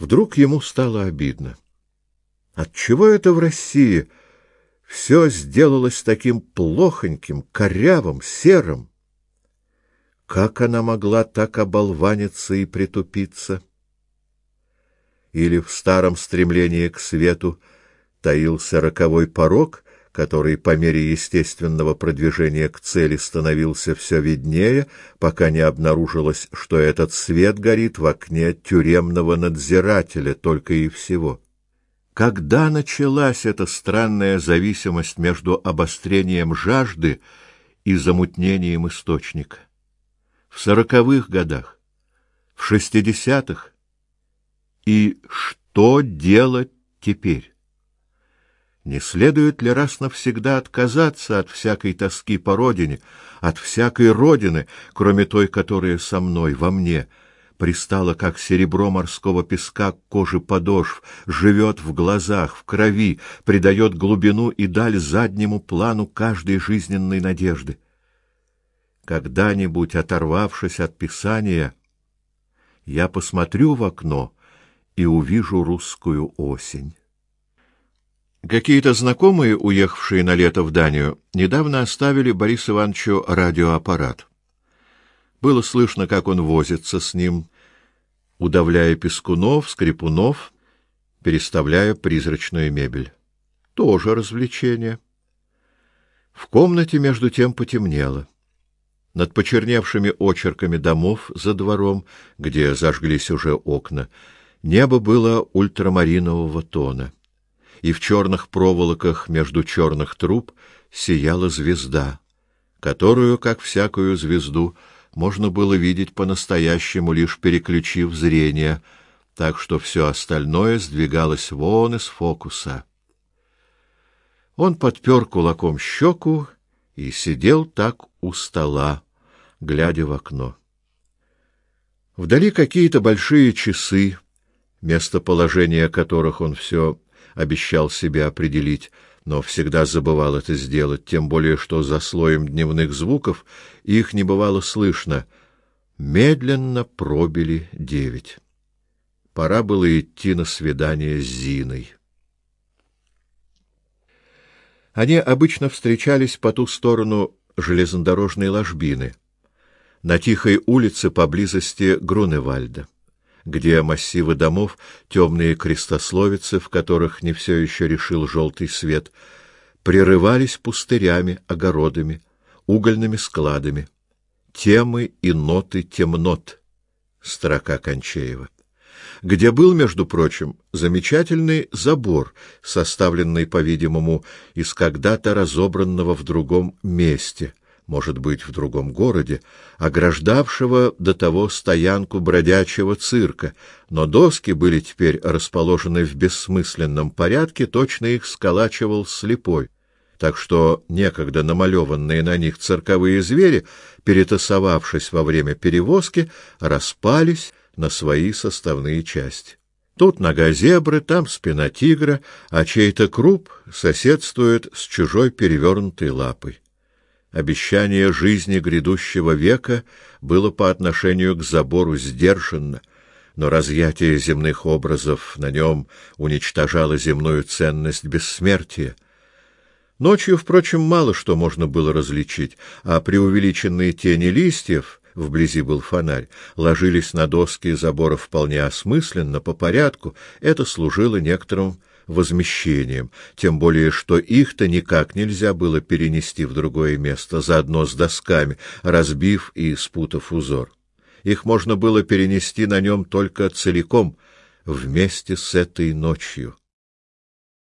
Вдруг ему стало обидно. Отчего это в России все сделалось таким плохоньким, корявым, серым? Как она могла так оболваниться и притупиться? Или в старом стремлении к свету таился роковой порок, который по мере естественного продвижения к цели становился все виднее, пока не обнаружилось, что этот свет горит в окне тюремного надзирателя только и всего. Когда началась эта странная зависимость между обострением жажды и замутнением источника? В сороковых годах, в шестидесятых? И что делать теперь? Не следует ли раз навсегда отказаться от всякой тоски по родине, от всякой родины, кроме той, которая со мной, во мне, пристала, как серебро морского песка к коже подошв, живет в глазах, в крови, придает глубину и даль заднему плану каждой жизненной надежды? Когда-нибудь, оторвавшись от Писания, я посмотрю в окно и увижу русскую осень. Какие-то знакомые, уехавшие на лето в Данию, недавно оставили Борису Ивановичу радиоаппарат. Было слышно, как он возится с ним, удавляя пескунов, скрипунов, переставляя призрачную мебель. Тоже развлечение. В комнате между тем потемнело. Над почерневшими очерками домов за двором, где зажглись уже окна, небо было ультрамаринового тона и в черных проволоках между черных труб сияла звезда, которую, как всякую звезду, можно было видеть по-настоящему, лишь переключив зрение, так что все остальное сдвигалось вон из фокуса. Он подпер кулаком щеку и сидел так у стола, глядя в окно. Вдали какие-то большие часы, местоположение которых он все обещал себе определить, но всегда забывал это сделать, тем более что за слоем дневных звуков их не бывало слышно. Медленно пробили девять. Пора было идти на свидание с Зиной. Они обычно встречались по ту сторону железнодорожной ложбины, на тихой улице поблизости Груневальда где массивы домов, темные крестословицы, в которых не все еще решил желтый свет, прерывались пустырями, огородами, угольными складами. Темы и ноты темнот. Строка Кончеева. Где был, между прочим, замечательный забор, составленный, по-видимому, из когда-то разобранного в другом месте — может быть, в другом городе, ограждавшего до того стоянку бродячего цирка, но доски были теперь расположены в бессмысленном порядке, точно их сколачивал слепой, так что некогда намалеванные на них цирковые звери, перетасовавшись во время перевозки, распались на свои составные части. Тут нога зебры, там спина тигра, а чей-то круп соседствует с чужой перевернутой лапой. Обещание жизни грядущего века было по отношению к забору сдержанно, но разъятие земных образов на нем уничтожало земную ценность бессмертия. Ночью, впрочем, мало что можно было различить, а преувеличенные тени листьев, вблизи был фонарь, ложились на доски забора вполне осмысленно, по порядку, это служило некоторым возмещением, тем более что их-то никак нельзя было перенести в другое место, заодно с досками, разбив и спутав узор. Их можно было перенести на нем только целиком, вместе с этой ночью.